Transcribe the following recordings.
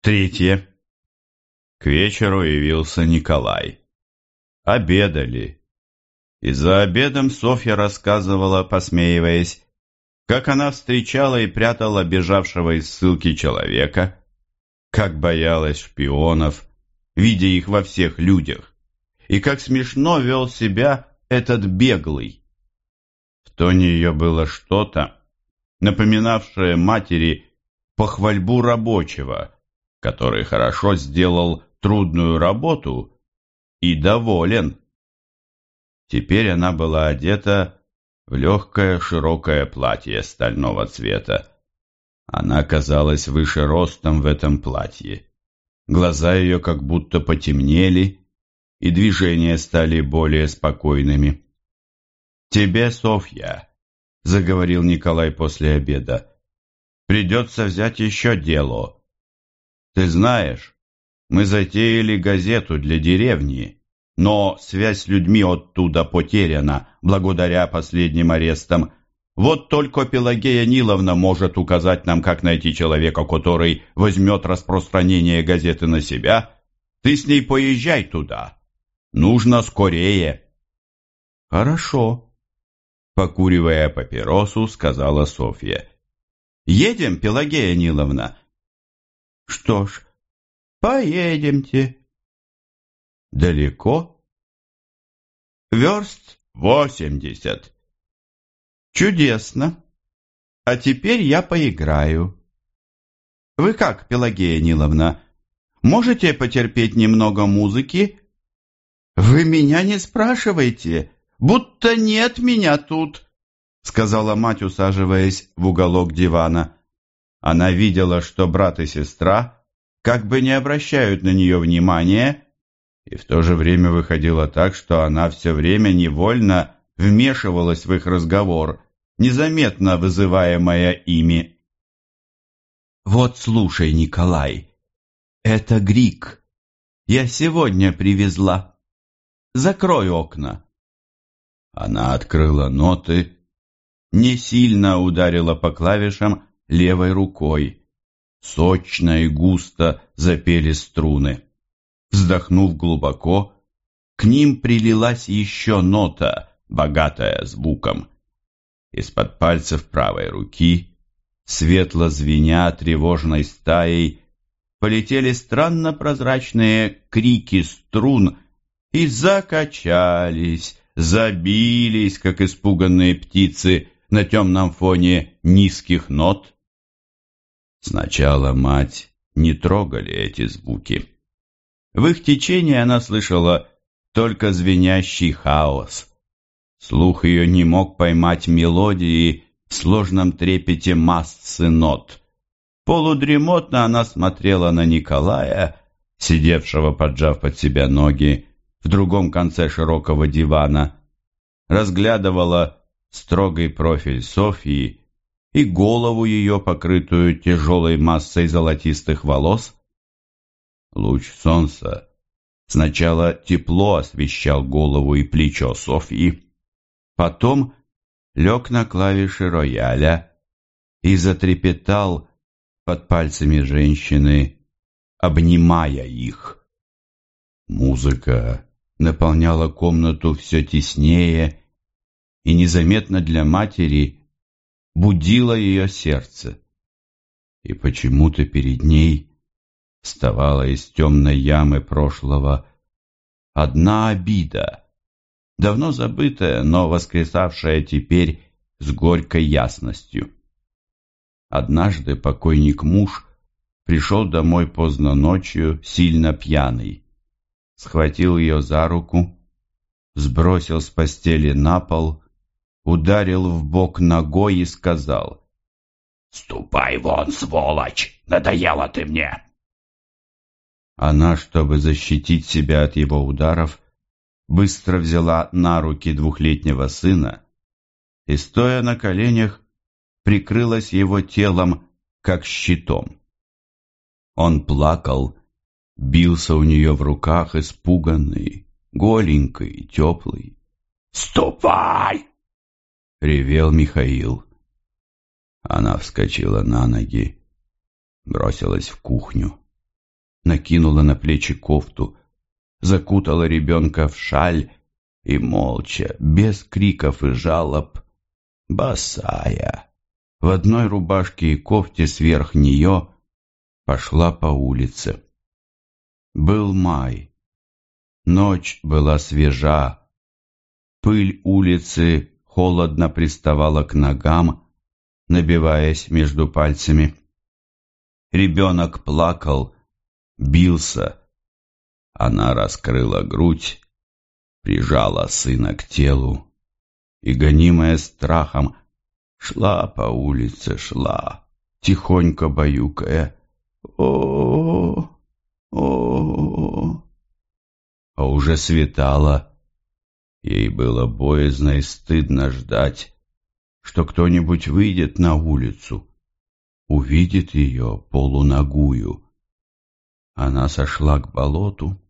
Третье. К вечеру явился Николай. Обедали. И за обедом Софья рассказывала, посмеиваясь, как она встречала и прятала бежавшего из ссылки человека, как боялась шпионов, видя их во всех людях, и как смешно вел себя этот беглый. В тоне ее было что-то, напоминавшее матери похвальбу рабочего, который хорошо сделал трудную работу и доволен. Теперь она была одета в легкое широкое платье стального цвета. Она казалась выше ростом в этом платье. Глаза ее как будто потемнели, и движения стали более спокойными. «Тебе, Софья», — заговорил Николай после обеда, — «придется взять еще дело. Ты знаешь, мы затеяли газету для деревни, но связь с людьми оттуда потеряна благодаря последним арестам. Вот только Пелагея Ниловна может указать нам, как найти человека, который возьмет распространение газеты на себя. Ты с ней поезжай туда. Нужно скорее. Хорошо, покуривая папиросу, сказала Софья. Едем, Пелагея Ниловна. Что ж, Поедемте. Далеко? Верст восемьдесят. Чудесно. А теперь я поиграю. Вы как, Пелагея Ниловна, можете потерпеть немного музыки? Вы меня не спрашивайте, будто нет меня тут, сказала мать, усаживаясь в уголок дивана. Она видела, что брат и сестра как бы не обращают на нее внимания, и в то же время выходило так, что она все время невольно вмешивалась в их разговор, незаметно вызываемая ими. «Вот слушай, Николай, это Грик. Я сегодня привезла. Закрой окна». Она открыла ноты, не сильно ударила по клавишам левой рукой. Сочно и густо запели струны. Вздохнув глубоко, к ним прилилась еще нота, богатая звуком. Из-под пальцев правой руки, светло звеня тревожной стаей, полетели странно прозрачные крики струн и закачались, забились, как испуганные птицы на темном фоне низких нот. Сначала мать не трогали эти звуки. В их течении она слышала только звенящий хаос. Слух ее не мог поймать мелодии в сложном трепете массы нот. Полудремотно она смотрела на Николая, сидевшего, поджав под себя ноги, в другом конце широкого дивана, разглядывала строгий профиль Софии и голову ее, покрытую тяжелой массой золотистых волос. Луч солнца сначала тепло освещал голову и плечо Софьи, потом лег на клавиши рояля и затрепетал под пальцами женщины, обнимая их. Музыка наполняла комнату все теснее, и незаметно для матери будило ее сердце. И почему-то перед ней вставала из темной ямы прошлого одна обида, давно забытая, но воскресавшая теперь с горькой ясностью. Однажды покойник-муж пришел домой поздно ночью, сильно пьяный. Схватил ее за руку, сбросил с постели на пол ударил в бок ногой и сказал «Ступай вон, сволочь! Надоела ты мне!» Она, чтобы защитить себя от его ударов, быстро взяла на руки двухлетнего сына и, стоя на коленях, прикрылась его телом, как щитом. Он плакал, бился у нее в руках, испуганный, голенький, теплый. «Ступай!» — ревел Михаил. Она вскочила на ноги, бросилась в кухню. накинула на плечи кофту, закутала ребенка в шаль и молча, без криков и жалоб, босая, в одной рубашке и кофте сверх нее, пошла по улице. Был май. Ночь была свежа. Пыль улицы холодно приставала к ногам, набиваясь между пальцами. Ребенок плакал, бился. Она раскрыла грудь, прижала сына к телу и, гонимая страхом, шла по улице, шла, тихонько баюкая. о о, -о, А уже светало. Ей было боязно и стыдно ждать, что кто-нибудь выйдет на улицу, увидит ее полуногую. Она сошла к болоту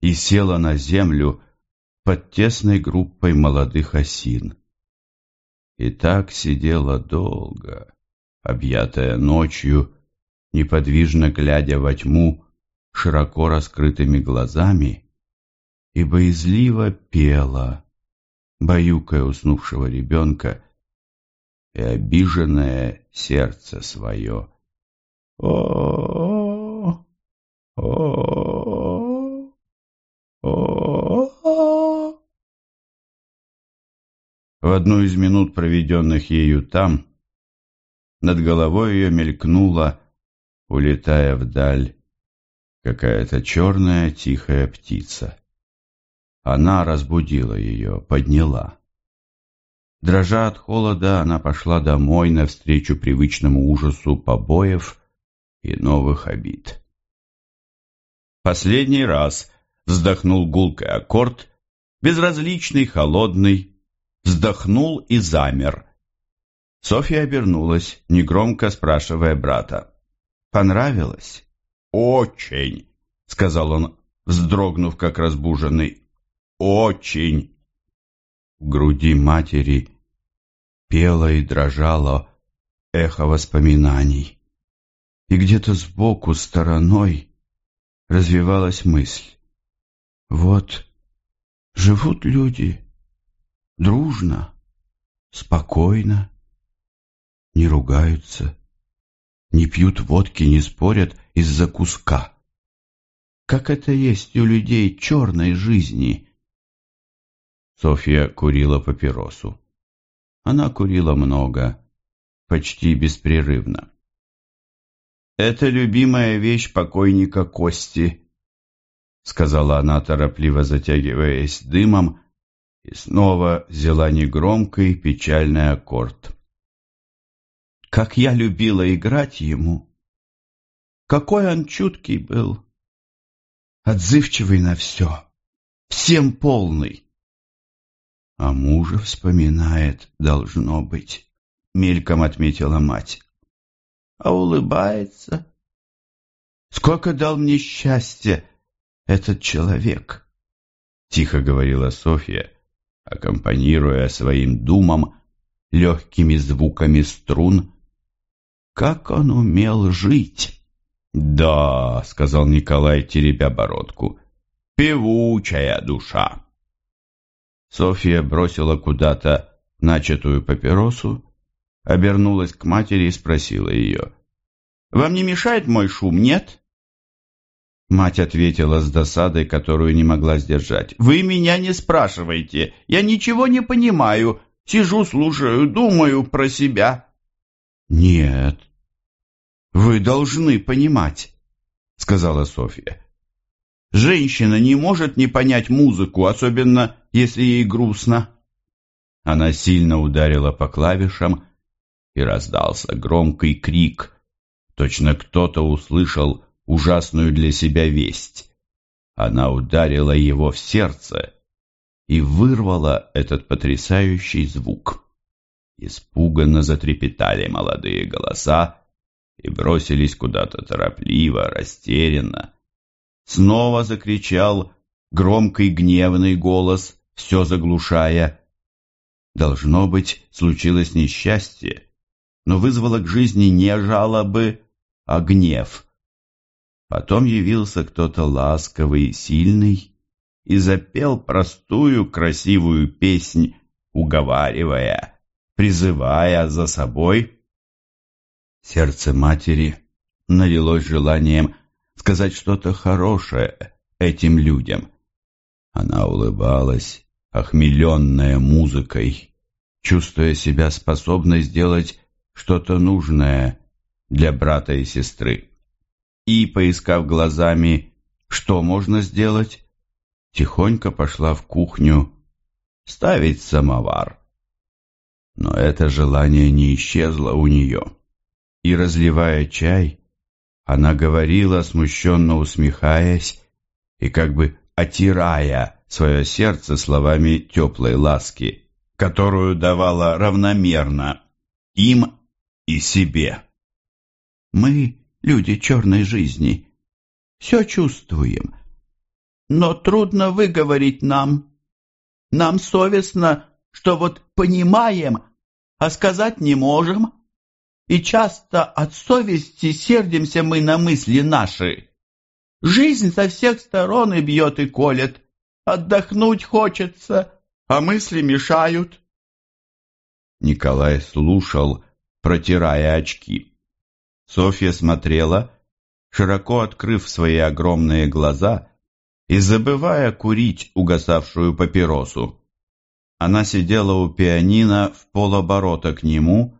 и села на землю под тесной группой молодых осин. И так сидела долго, объятая ночью, неподвижно глядя во тьму широко раскрытыми глазами, и боязливо пела, баюкая уснувшего ребенка и обиженное сердце свое. О, о, о, В одну из минут, проведенных ею там, над головой ее мелькнула, улетая вдаль, какая-то черная тихая птица. Она разбудила ее, подняла. Дрожа от холода, она пошла домой навстречу привычному ужасу побоев и новых обид. Последний раз вздохнул гулкий аккорд, безразличный, холодный, вздохнул и замер. Софья обернулась, негромко спрашивая брата. «Понравилось?» «Очень!» — сказал он, вздрогнув, как разбуженный. «Очень!» В груди матери пело и дрожало эхо воспоминаний. И где-то сбоку, стороной, развивалась мысль. Вот живут люди дружно, спокойно, не ругаются, не пьют водки, не спорят из-за куска. Как это есть у людей черной жизни? Софья курила папиросу. Она курила много, почти беспрерывно. «Это любимая вещь покойника Кости», — сказала она, торопливо затягиваясь дымом, и снова взяла негромкий печальный аккорд. «Как я любила играть ему! Какой он чуткий был! Отзывчивый на все, всем полный!» А мужа вспоминает, должно быть, мельком отметила мать. А улыбается. Сколько дал мне счастья этот человек, тихо говорила Софья, аккомпанируя своим думам легкими звуками струн. Как он умел жить! «Да», — сказал Николай, теребя бородку, — «певучая душа». Софья бросила куда-то начатую папиросу, обернулась к матери и спросила ее. «Вам не мешает мой шум, нет?» Мать ответила с досадой, которую не могла сдержать. «Вы меня не спрашивайте. Я ничего не понимаю. Сижу, слушаю, думаю про себя». «Нет, вы должны понимать», — сказала Софья. Женщина не может не понять музыку, особенно если ей грустно. Она сильно ударила по клавишам, и раздался громкий крик. Точно кто-то услышал ужасную для себя весть. Она ударила его в сердце и вырвала этот потрясающий звук. Испуганно затрепетали молодые голоса и бросились куда-то торопливо, растерянно. Снова закричал громкий гневный голос, все заглушая. Должно быть, случилось несчастье, но вызвало к жизни не жалобы, а гнев. Потом явился кто-то ласковый и сильный и запел простую красивую песнь, уговаривая, призывая за собой. Сердце матери налилось желанием сказать что-то хорошее этим людям. Она улыбалась, охмеленная музыкой, чувствуя себя способной сделать что-то нужное для брата и сестры. И, поискав глазами, что можно сделать, тихонько пошла в кухню ставить самовар. Но это желание не исчезло у нее. И, разливая чай, она говорила, смущенно усмехаясь и как бы отирая свое сердце словами теплой ласки, которую давала равномерно им и себе. Мы, люди черной жизни, все чувствуем, но трудно выговорить нам. Нам совестно, что вот понимаем, а сказать не можем, и часто от совести сердимся мы на мысли наши. Жизнь со всех сторон и бьет, и колет, отдохнуть хочется, а мысли мешают. Николай слушал, протирая очки. Софья смотрела, широко открыв свои огромные глаза и забывая курить угасавшую папиросу. Она сидела у пианино в полоборота к нему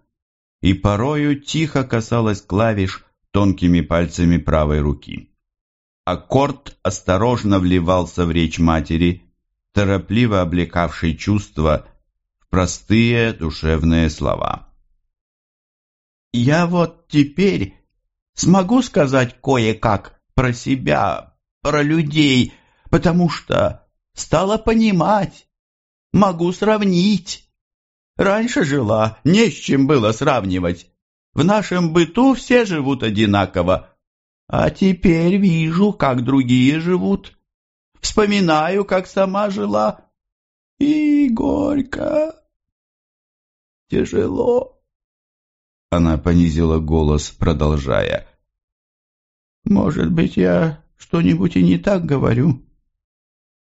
и порою тихо касалась клавиш тонкими пальцами правой руки. Аккорд осторожно вливался в речь матери, торопливо облекавший чувства простые душевные слова. «Я вот теперь смогу сказать кое-как про себя, про людей, потому что стала понимать, могу сравнить. Раньше жила, не с чем было сравнивать. В нашем быту все живут одинаково, а теперь вижу, как другие живут. Вспоминаю, как сама жила, и горько тяжело. Она понизила голос, продолжая. Может быть, я что-нибудь и не так говорю.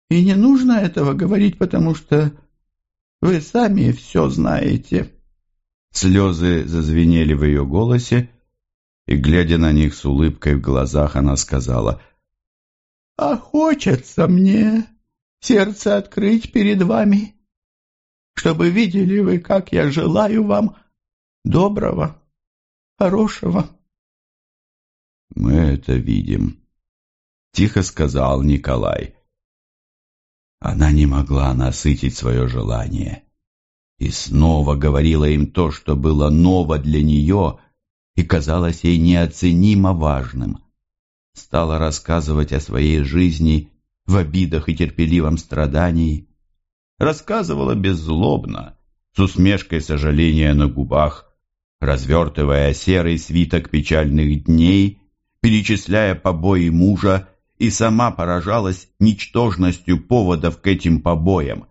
И не нужно этого говорить, потому что вы сами все знаете. Слезы зазвенели в ее голосе, и, глядя на них с улыбкой в глазах, она сказала, «А хочется мне сердце открыть перед вами чтобы видели вы, как я желаю вам доброго, хорошего. «Мы это видим», — тихо сказал Николай. Она не могла насытить свое желание и снова говорила им то, что было ново для нее и казалось ей неоценимо важным. Стала рассказывать о своей жизни в обидах и терпеливом страдании, рассказывала беззлобно, с усмешкой сожаления на губах, развертывая серый свиток печальных дней, перечисляя побои мужа, и сама поражалась ничтожностью поводов к этим побоям.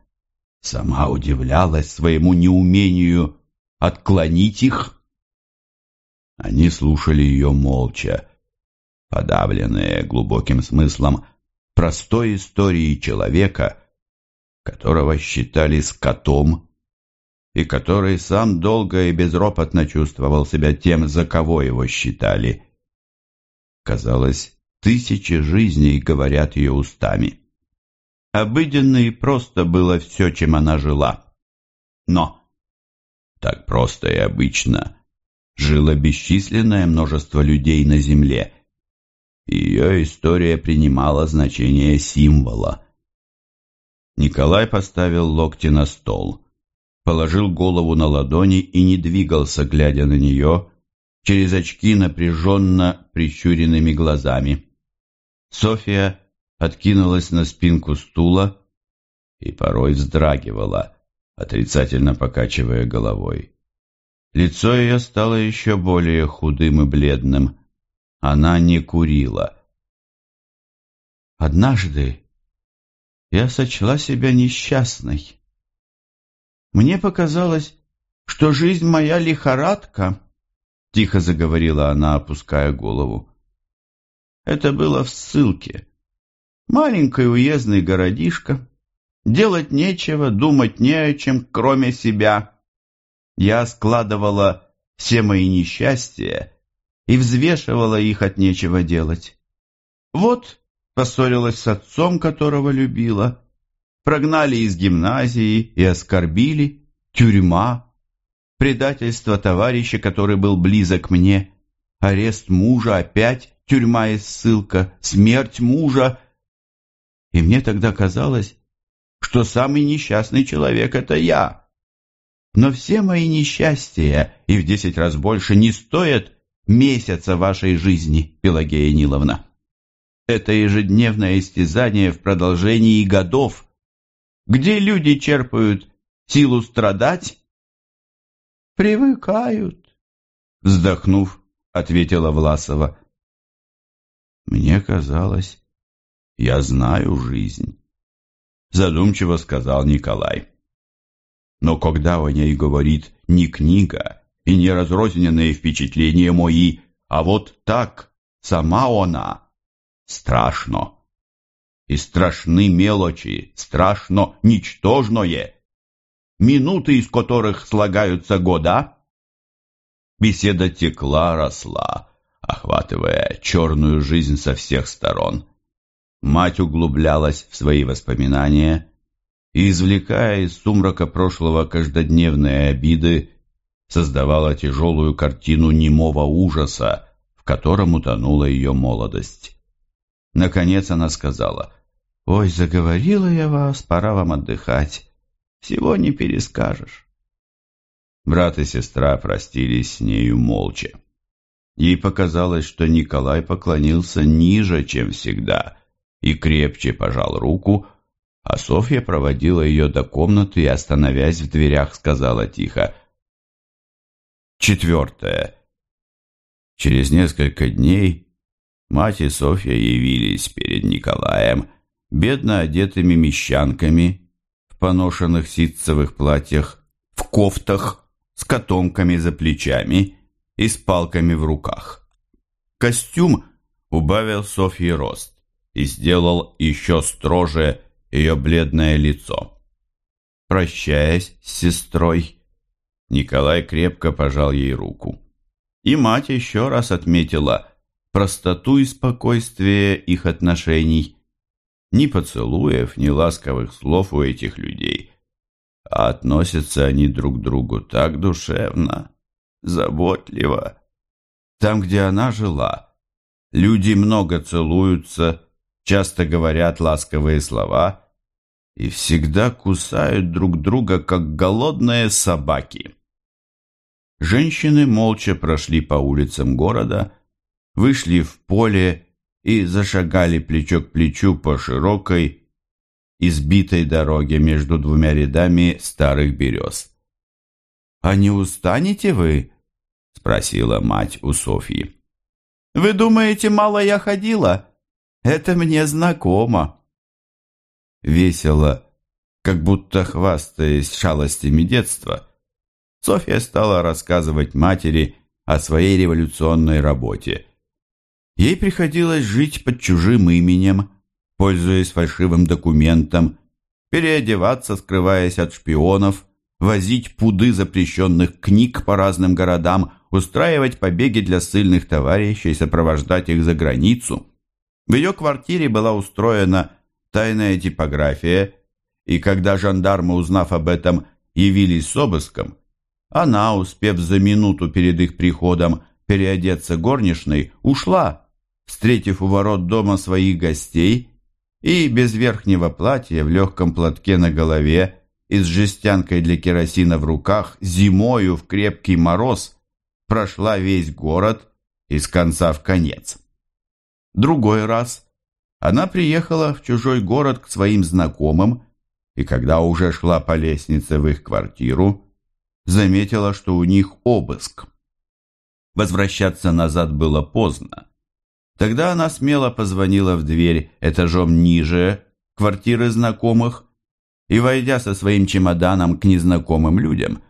Сама удивлялась своему неумению отклонить их. Они слушали ее молча, подавленные глубоким смыслом простой истории человека — которого считали скотом, и который сам долго и безропотно чувствовал себя тем, за кого его считали. Казалось, тысячи жизней говорят ее устами. Обыденно и просто было все, чем она жила. Но так просто и обычно жило бесчисленное множество людей на земле. Ее история принимала значение символа – Николай поставил локти на стол, положил голову на ладони и не двигался, глядя на нее, через очки напряженно прищуренными глазами. Софья откинулась на спинку стула и порой вздрагивала, отрицательно покачивая головой. Лицо ее стало еще более худым и бледным. Она не курила. Однажды я сочла себя несчастной. Мне показалось, что жизнь моя лихорадка, тихо заговорила она, опуская голову. Это было в ссылке. Маленький уездный городишко. Делать нечего, думать не о чем, кроме себя. Я складывала все мои несчастья и взвешивала их от нечего делать. Вот поссорилась с отцом, которого любила, прогнали из гимназии и оскорбили, тюрьма, предательство товарища, который был близок мне, арест мужа опять, тюрьма и ссылка, смерть мужа. И мне тогда казалось, что самый несчастный человек — это я. Но все мои несчастья, и в десять раз больше, не стоят месяца вашей жизни, Пелагея Ниловна. Это ежедневное истязание в продолжении годов, где люди черпают силу страдать, привыкают, вздохнув, ответила Власова. Мне казалось, я знаю жизнь, задумчиво сказал Николай. Но когда о ней говорит не книга и не разрозненные впечатления мои, а вот так, сама она, страшно. И страшны мелочи, страшно ничтожное, минуты из которых слагаются года. Беседа текла, росла, охватывая черную жизнь со всех сторон. Мать углублялась в свои воспоминания и, извлекая из сумрака прошлого каждодневные обиды, создавала тяжелую картину немого ужаса, в котором утонула ее молодость. Наконец она сказала, «Ой, заговорила я вас, пора вам отдыхать. Всего не перескажешь». Брат и сестра простились с нею молча. Ей показалось, что Николай поклонился ниже, чем всегда, и крепче пожал руку, а Софья проводила ее до комнаты и, остановясь в дверях, сказала тихо «Четвертое». Через несколько дней мать и Софья явились перед Николаем, бедно одетыми мещанками, в поношенных ситцевых платьях, в кофтах, с котомками за плечами и с палками в руках. Костюм убавил Софье рост и сделал еще строже ее бледное лицо. Прощаясь с сестрой, Николай крепко пожал ей руку. И мать еще раз отметила простоту и спокойствие их отношений. Ни поцелуев, ни ласковых слов у этих людей. А относятся они друг к другу так душевно, заботливо. Там, где она жила, люди много целуются, часто говорят ласковые слова и всегда кусают друг друга, как голодные собаки. Женщины молча прошли по улицам города, вышли в поле и зашагали плечо к плечу по широкой, избитой дороге между двумя рядами старых берез. «А не устанете вы?» — спросила мать у Софьи. «Вы думаете, мало я ходила? Это мне знакомо». Весело, как будто хвастаясь шалостями детства, Софья стала рассказывать матери о своей революционной работе. Ей приходилось жить под чужим именем, пользуясь фальшивым документом, переодеваться, скрываясь от шпионов, возить пуды запрещенных книг по разным городам, устраивать побеги для ссыльных товарищей, сопровождать их за границу. В ее квартире была устроена тайная типография, и когда жандармы, узнав об этом, явились с обыском, она, успев за минуту перед их приходом переодеться горничной, ушла, встретив у ворот дома своих гостей и без верхнего платья в легком платке на голове и с жестянкой для керосина в руках зимою в крепкий мороз прошла весь город из конца в конец. Другой раз она приехала в чужой город к своим знакомым, и когда уже шла по лестнице в их квартиру, заметила, что у них обыск. Возвращаться назад было поздно. Тогда она смело позвонила в дверь этажом ниже квартиры знакомых и, войдя со своим чемоданом к незнакомым людям,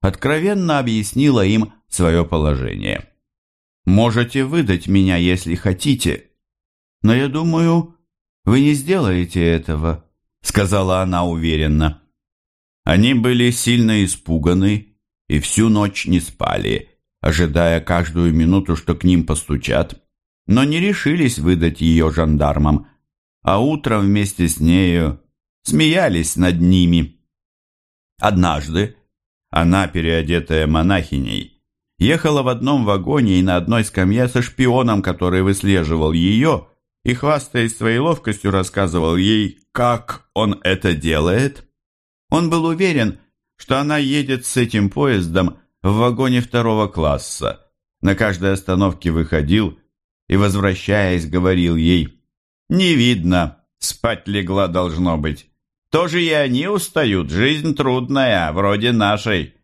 откровенно объяснила им свое положение. «Можете выдать меня, если хотите, но я думаю, вы не сделаете этого», — сказала она уверенно. Они были сильно испуганы и всю ночь не спали, ожидая каждую минуту, что к ним постучат, но не решились выдать ее жандармам, а утром вместе с нею смеялись над ними. Однажды она, переодетая монахиней, ехала в одном вагоне и на одной скамье со шпионом, который выслеживал ее, и, хвастаясь своей ловкостью, рассказывал ей, как он это делает. Он был уверен, что она едет с этим поездом в вагоне второго класса. На каждой остановке выходил и, возвращаясь, говорил ей, «Не видно, спать легла должно быть. Тоже и они устают, жизнь трудная, вроде нашей».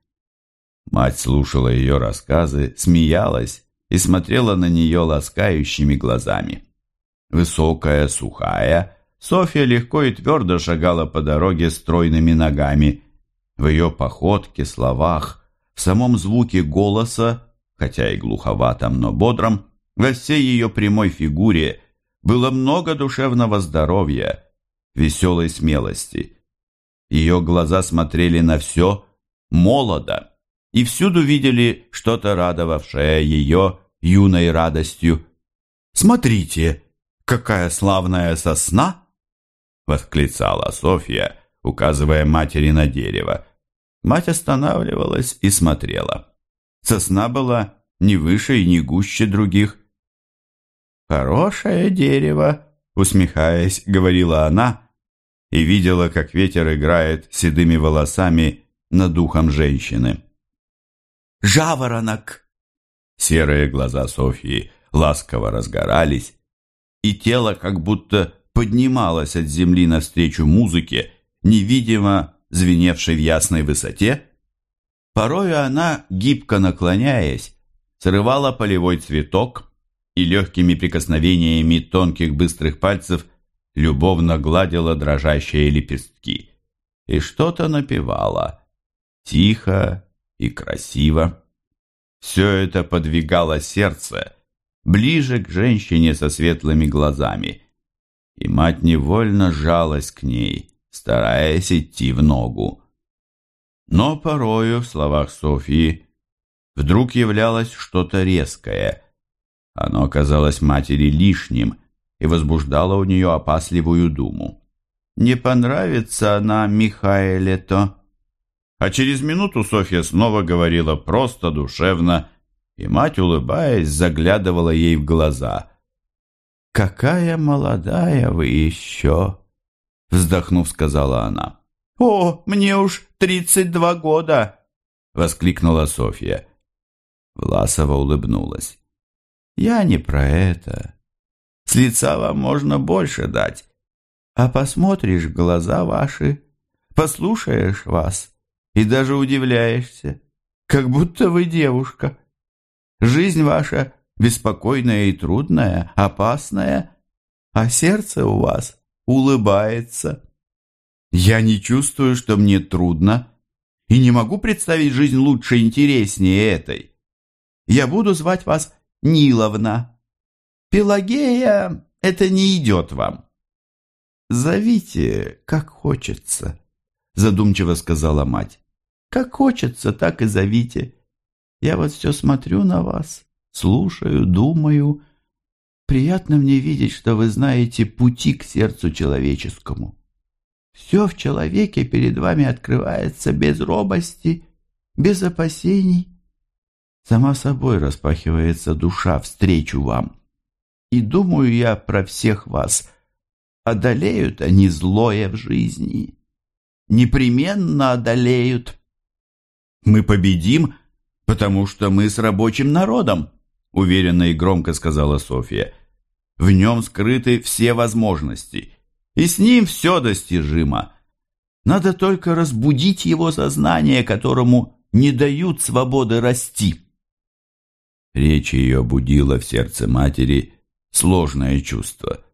Мать слушала ее рассказы, смеялась и смотрела на нее ласкающими глазами. Высокая, сухая, Софья легко и твердо шагала по дороге стройными ногами. В ее походке, словах, в самом звуке голоса, хотя и глуховатом, но бодром, во всей ее прямой фигуре было много душевного здоровья, веселой смелости. Ее глаза смотрели на все молодо и всюду видели что-то радовавшее ее юной радостью. «Смотрите, какая славная сосна!» — восклицала Софья, указывая матери на дерево. Мать останавливалась и смотрела. Сосна была не выше и не гуще других. «Хорошее дерево», — усмехаясь, говорила она, и видела, как ветер играет седыми волосами над духом женщины. «Жаворонок!» Серые глаза Софьи ласково разгорались, и тело как будто поднималось от земли навстречу музыке, невидимо звеневшей в ясной высоте. Порою она, гибко наклоняясь, срывала полевой цветок и легкими прикосновениями тонких быстрых пальцев любовно гладила дрожащие лепестки и что-то напевала, тихо и красиво. Все это подвигало сердце ближе к женщине со светлыми глазами, и мать невольно жалась к ней, стараясь идти в ногу. Но порою в словах Софьи вдруг являлось что-то резкое. Оно казалось матери лишним и возбуждало у нее опасливую думу. Не понравится она Михаэле-то. А через минуту Софья снова говорила просто, душевно, и мать, улыбаясь, заглядывала ей в глаза. «Какая молодая вы еще!» Вздохнув, сказала она. «О, мне уж тридцать два года!» Воскликнула Софья. Власова улыбнулась. «Я не про это. С лица вам можно больше дать. А посмотришь глаза ваши, послушаешь вас и даже удивляешься, как будто вы девушка. Жизнь ваша беспокойная и трудная, опасная, а сердце у вас улыбается. Я не чувствую, что мне трудно, и не могу представить жизнь лучше и интереснее этой. Я буду звать вас Ниловна. Пелагея, это не идет вам. Зовите, как хочется, задумчиво сказала мать. Как хочется, так и зовите. Я вот все смотрю на вас, слушаю, думаю. Приятно мне видеть, что вы знаете пути к сердцу человеческому. Все в человеке перед вами открывается без робости, без опасений. Сама собой распахивается душа встречу вам. И думаю я про всех вас. Одолеют они злое в жизни. Непременно одолеют. Мы победим, потому что мы с рабочим народом, уверенно и громко сказала Софья. В нем скрыты все возможности, и с ним все достижимо. Надо только разбудить его сознание, которому не дают свободы расти. Речь ее будила в сердце матери сложное чувство.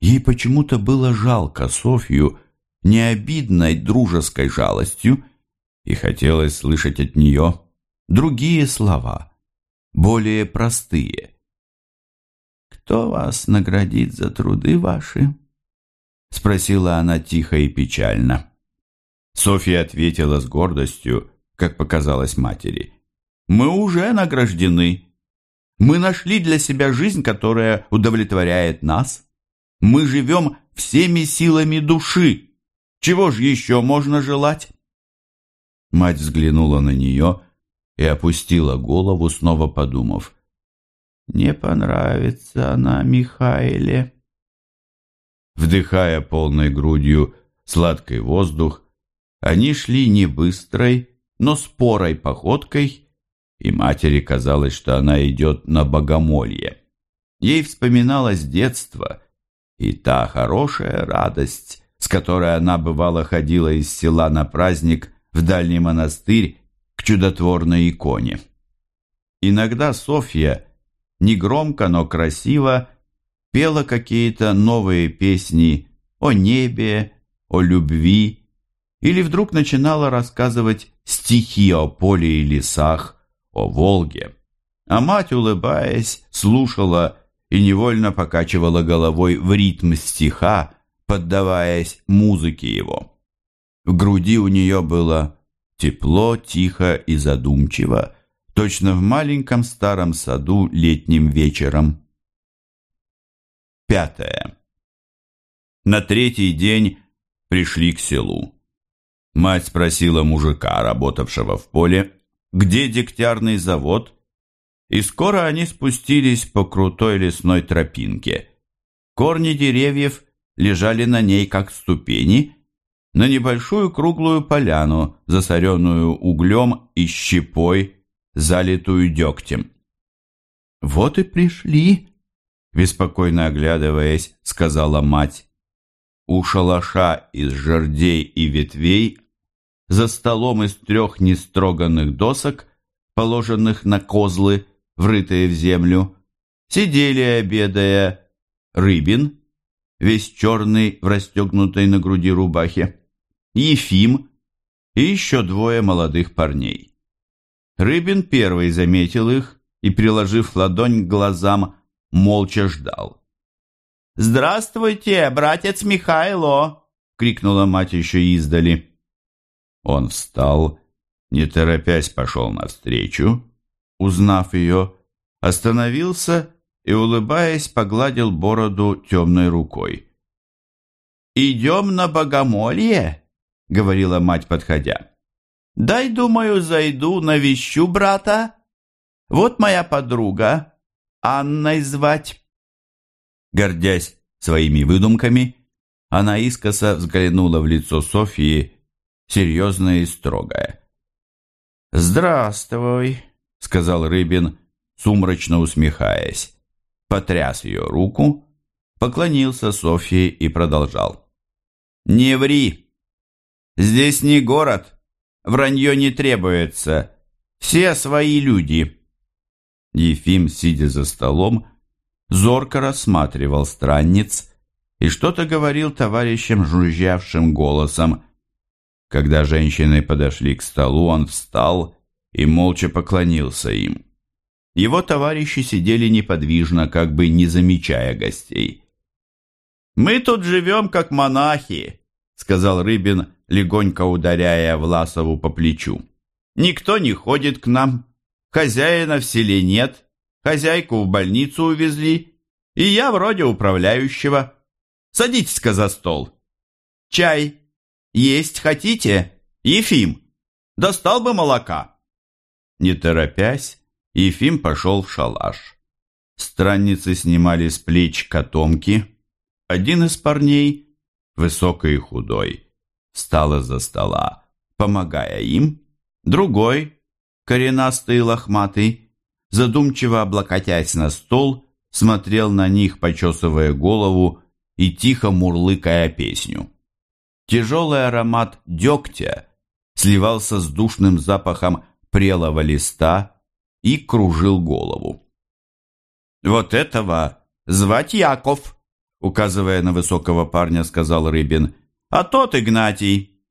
Ей почему-то было жалко Софью необидной дружеской жалостью, и хотелось слышать от нее другие слова, более простые. кто вас наградит за труды ваши?» Спросила она тихо и печально. Софья ответила с гордостью, как показалось матери. «Мы уже награждены. Мы нашли для себя жизнь, которая удовлетворяет нас. Мы живем всеми силами души. Чего же еще можно желать?» Мать взглянула на нее и опустила голову, снова подумав. «Не понравится она Михаиле». Вдыхая полной грудью сладкий воздух, они шли не быстрой, но спорой походкой, и матери казалось, что она идет на богомолье. Ей вспоминалось детство и та хорошая радость, с которой она бывало ходила из села на праздник в дальний монастырь к чудотворной иконе. Иногда Софья, негромко, но красиво, пела какие-то новые песни о небе, о любви, или вдруг начинала рассказывать стихи о поле и лесах, о Волге. А мать, улыбаясь, слушала и невольно покачивала головой в ритм стиха, поддаваясь музыке его. В груди у нее было тепло, тихо и задумчиво, точно в маленьком старом саду летним вечером. Пятое. На третий день пришли к селу. Мать спросила мужика, работавшего в поле, где дегтярный завод, и скоро они спустились по крутой лесной тропинке. Корни деревьев лежали на ней, как ступени, на небольшую круглую поляну, засоренную углем и щепой, залитую дегтем. «Вот и пришли», — беспокойно оглядываясь, сказала мать. У шалаша из жердей и ветвей, за столом из трех нестроганных досок, положенных на козлы, врытые в землю, сидели, обедая, Рыбин, весь черный в расстегнутой на груди рубахе, Ефим и еще двое молодых парней. Рыбин первый заметил их и, приложив ладонь к глазам, молча ждал. «Здравствуйте, братец Михайло!» — крикнула мать еще издали. Он встал, не торопясь пошел навстречу, узнав ее, остановился и, улыбаясь, погладил бороду темной рукой. «Идем на богомолье?» — говорила мать, подходя. «Дай, думаю, зайду, навещу брата. Вот моя подруга, Анной звать». Гордясь своими выдумками, она искоса взглянула в лицо Софии, серьезное и строгое. «Здравствуй», — сказал Рыбин, сумрачно усмехаясь. Потряс ее руку, поклонился Софье и продолжал. «Не ври!» Здесь не город, вранье не требуется. Все свои люди». Ефим, сидя за столом, зорко рассматривал странниц и что-то говорил товарищам жужжавшим голосом. Когда женщины подошли к столу, он встал и молча поклонился им. Его товарищи сидели неподвижно, как бы не замечая гостей. «Мы тут живем, как монахи», — сказал Рыбин, легонько ударяя Власову по плечу. «Никто не ходит к нам, хозяина в селе нет, хозяйку в больницу увезли, и я вроде управляющего. Садитесь-ка за стол. Чай. Есть хотите? Ефим, достал бы молока». Не торопясь, Ефим пошел в шалаш. Странницы снимали с плеч котомки. Один из парней, высокий и худой, встал из-за стола, помогая им, другой, коренастый и лохматый, задумчиво облокотясь на стол, смотрел на них, почесывая голову и тихо мурлыкая песню. Тяжелый аромат дегтя сливался с душным запахом прелого листа и кружил голову. «Вот этого звать Яков!» указывая на высокого парня, сказал Рыбин а тот Игнатий.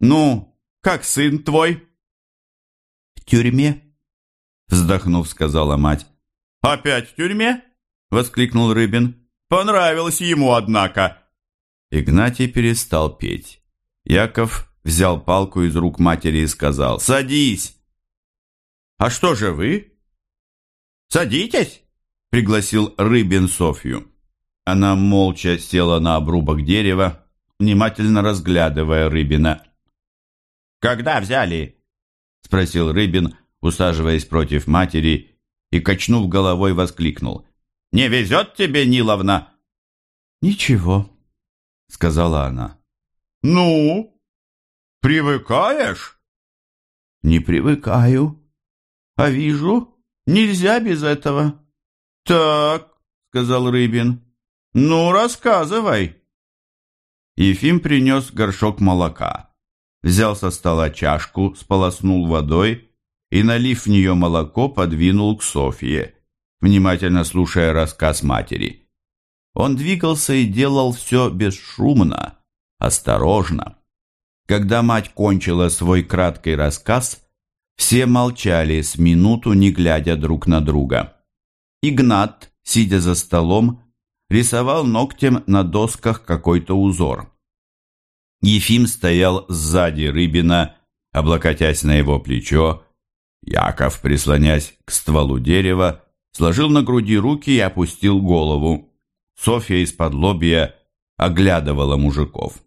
Ну, как сын твой?» «В тюрьме», — вздохнув, сказала мать. «Опять в тюрьме?» — воскликнул Рыбин. «Понравилось ему, однако!» Игнатий перестал петь. Яков взял палку из рук матери и сказал «Садись!» «А что же вы?» «Садитесь!» — пригласил Рыбин Софью. Она молча села на обрубок дерева, внимательно разглядывая Рыбина. «Когда взяли?» — спросил Рыбин, усаживаясь против матери, и, качнув головой, воскликнул. «Не везет тебе, Ниловна?» «Ничего», — сказала она. «Ну, привыкаешь?» «Не привыкаю, а вижу, нельзя без этого». «Так», — сказал Рыбин, — «ну, рассказывай». Ефим принес горшок молока, взял со стола чашку, сполоснул водой и, налив в нее молоко, подвинул к Софье, внимательно слушая рассказ матери. Он двигался и делал все бесшумно, осторожно. Когда мать кончила свой краткий рассказ, все молчали с минуту, не глядя друг на друга. Игнат, сидя за столом, рисовал ногтем на досках какой-то узор. Ефим стоял сзади Рыбина, облокотясь на его плечо. Яков, прислонясь к стволу дерева, сложил на груди руки и опустил голову. Софья из-под лобья оглядывала мужиков.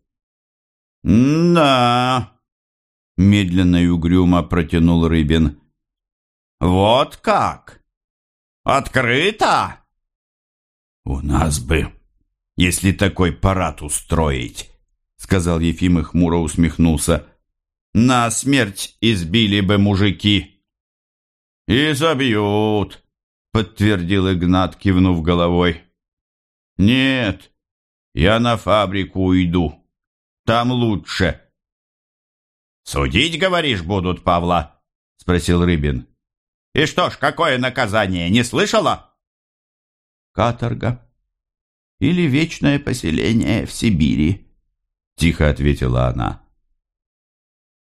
«Да», — медленно и угрюмо протянул Рыбин. «Вот как? Открыто?» «У нас бы, если такой парад устроить», — сказал Ефим и хмуро усмехнулся. «На смерть избили бы мужики». «И забьют», — подтвердил Игнат, кивнув головой. «Нет, я на фабрику уйду. Там лучше». «Судить, говоришь, будут, Павла?» — спросил Рыбин. «И что ж, какое наказание, не слышала?» каторга или вечное поселение в Сибири», — тихо ответила она.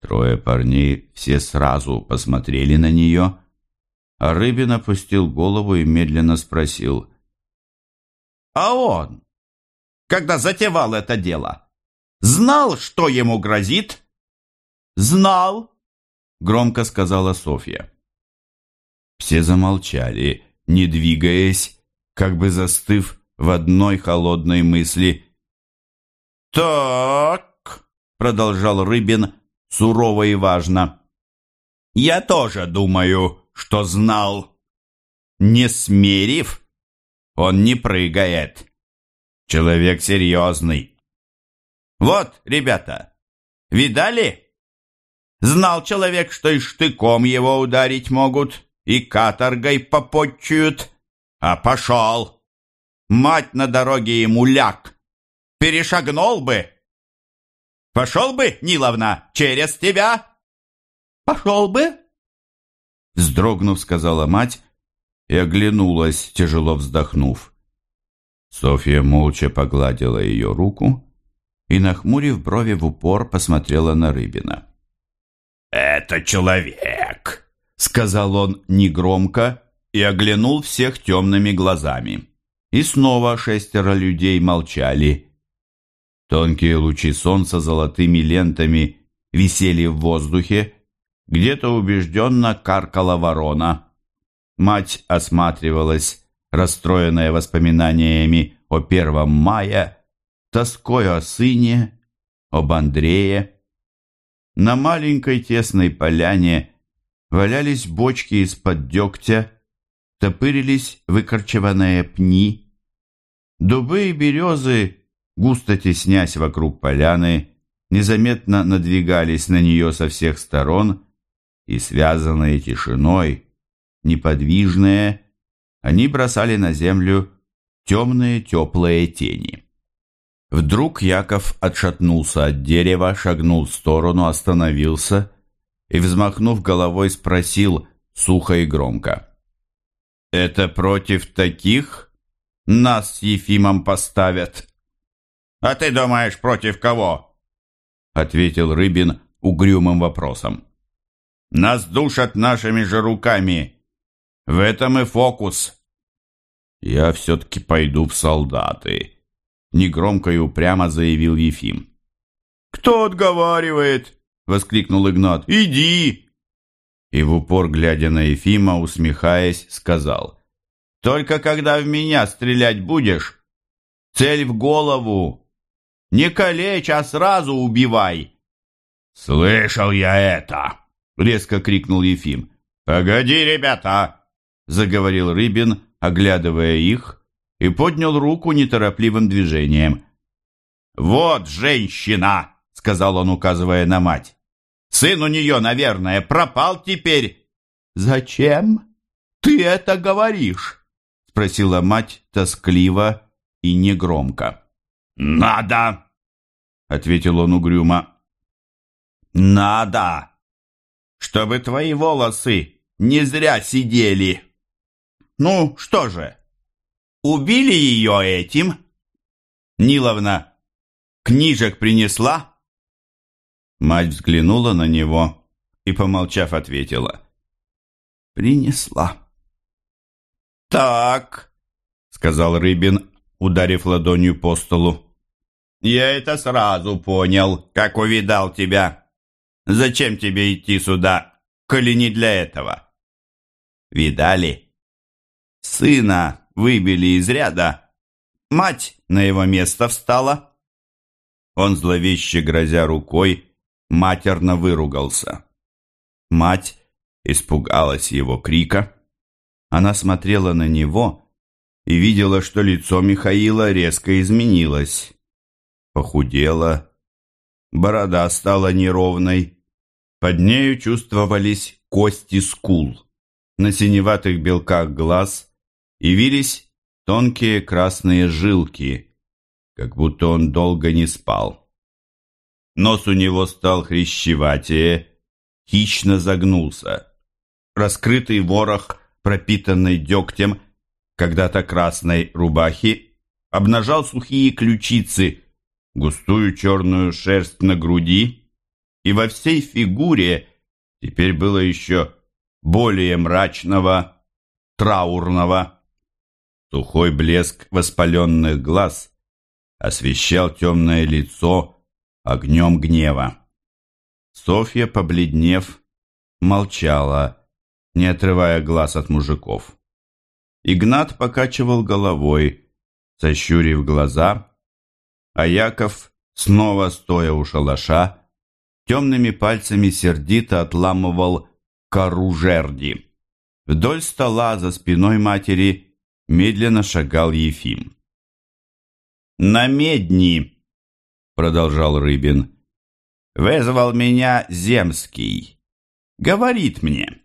Трое парней все сразу посмотрели на нее, а Рыбин опустил голову и медленно спросил. «А он, когда затевал это дело, знал, что ему грозит?» «Знал», — громко сказала Софья. Все замолчали, не двигаясь, как бы застыв в одной холодной мысли. «Так», — продолжал Рыбин сурово и важно, — «я тоже думаю, что знал. Не смерив, он не прыгает. Человек серьезный. Вот, ребята, видали? Знал человек, что и штыком его ударить могут, и каторгой попотчуют» А пошел! Мать на дороге ему ляг! Перешагнул бы! Пошел бы, Ниловна, через тебя? Пошел бы? Вздрогнув, сказала мать и оглянулась, тяжело вздохнув. Софья молча погладила ее руку и, нахмурив брови в упор, посмотрела на Рыбина. «Это человек!» — сказал он негромко, и оглянул всех темными глазами. И снова шестеро людей молчали. Тонкие лучи солнца золотыми лентами висели в воздухе, где-то убежденно каркала ворона. Мать осматривалась, расстроенная воспоминаниями о первом мая, тоской о сыне, об Андрее. На маленькой тесной поляне валялись бочки из-под дегтя, топырились выкорчеванные пни. Дубы и березы, густо теснясь вокруг поляны, незаметно надвигались на нее со всех сторон, и, связанные тишиной, неподвижные, они бросали на землю темные теплые тени. Вдруг Яков отшатнулся от дерева, шагнул в сторону, остановился и, взмахнув головой, спросил сухо и громко. Это против таких нас с Ефимом поставят. А ты думаешь, против кого? Ответил Рыбин угрюмым вопросом. Нас душат нашими же руками. В этом и фокус. «Я все-таки пойду в солдаты», — негромко и упрямо заявил Ефим. «Кто отговаривает?» — воскликнул Игнат. «Иди!» И в упор, глядя на Ефима, усмехаясь, сказал. «Только когда в меня стрелять будешь, цель в голову. Не калечь, а сразу убивай!» «Слышал я это!» — резко крикнул Ефим. «Погоди, ребята!» — заговорил Рыбин, оглядывая их, и поднял руку неторопливым движением. «Вот женщина!» — сказал он, указывая на мать. «Сын у нее, наверное, пропал теперь». «Зачем ты это говоришь?» — спросила мать тоскливо и негромко. «Надо!» — ответил он угрюмо. «Надо! Чтобы твои волосы не зря сидели!» «Ну, что же, убили ее этим?» «Ниловна, книжек принесла?» Мать взглянула на него и, помолчав, ответила. «Принесла». «Так», — сказал Рыбин, ударив ладонью по столу. «Я это сразу понял, как увидал тебя. Зачем тебе идти сюда, коли не для этого?» «Видали?» Сына выбили из ряда. Мать на его место встала. Он, зловеще грозя рукой, матерно выругался. Мать испугалась его крика. Она смотрела на него и видела, что лицо Михаила резко изменилось. Похудело, борода стала неровной, под нею чувствовались кости скул. На синеватых белках глаз явились тонкие красные жилки, как будто он долго не спал. Нос у него стал хрящеватее, хищно загнулся. Раскрытый ворох, пропитанный дегтем, когда-то красной рубахи, обнажал сухие ключицы, густую черную шерсть на груди, и во всей фигуре теперь было еще более мрачного, траурного. Сухой блеск воспаленных глаз освещал темное лицо огнем гнева. Софья, побледнев, молчала, не отрывая глаз от мужиков. Игнат покачивал головой, сощурив глаза, а Яков, снова стоя у шалаша, темными пальцами сердито отламывал кору жерди. Вдоль стола за спиной матери медленно шагал Ефим. «На медни», — продолжал Рыбин, — «вызвал меня Земский. Говорит мне».